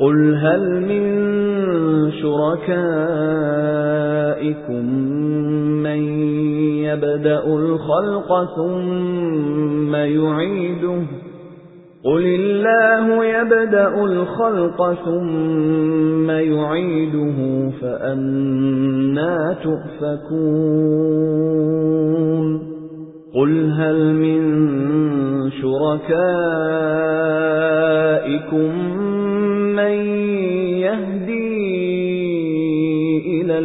قُلْ هَلْ مِن شُرَكَائِكُم مَّن يَبْدَأُ الْخَلْقَ ثُمَّ يُعِيدُهُ قُلِ اللَّهُ يَبْدَأُ الْخَلْقَ ثُمَّ يُعِيدُهُ فَأَنَّىٰ تُؤْفَكُونَ قُلْ هَلْ مِن شُرَكَائِكُم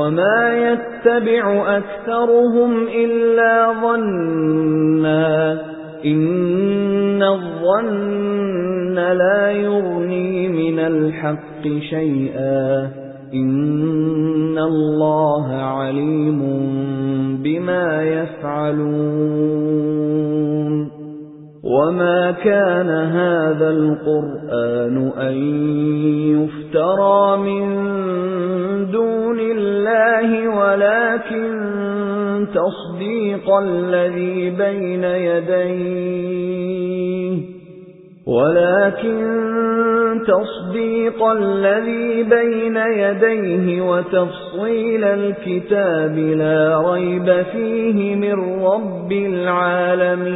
وَمَا يَتَّبِعُ أَكْثَرُهُمْ إِلَّا ظَنًّا إِنَّ الظَّنَّ لَا يُغْنِي مِنَ الْحَقِّ شَيْئًا إِنَّ اللَّهَ عَلِيمٌ بِمَا يَفْعَلُونَ وَمَا كَانَ هَذَا الْقُرْآنُ أَن يُفْتَرَىٰ مِن تَصْدِيقَ الَّذِي بَيْنَ يَدَيْهِ. وَلَكِن تَصْدِيقَ الَّذِي بَيْنَ يَدَيْهِ وَتَفْصِيلَ الْكِتَابِ لَا رَيْبَ فِيهِ مِن رَّبِّ الْعَالَمِينَ.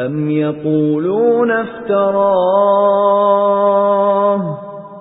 أَمْ يَقُولُونَ افْتَرَاهُ؟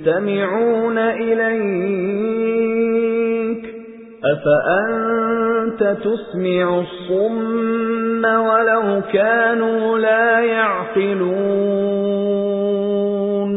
يَسْتَمِعُونَ إِلَيْكَ. أَفَأَنتَ تُسْمِعُ الصُّمَّ وَلَوْ كَانُوا لَا يَعْقِلُونَ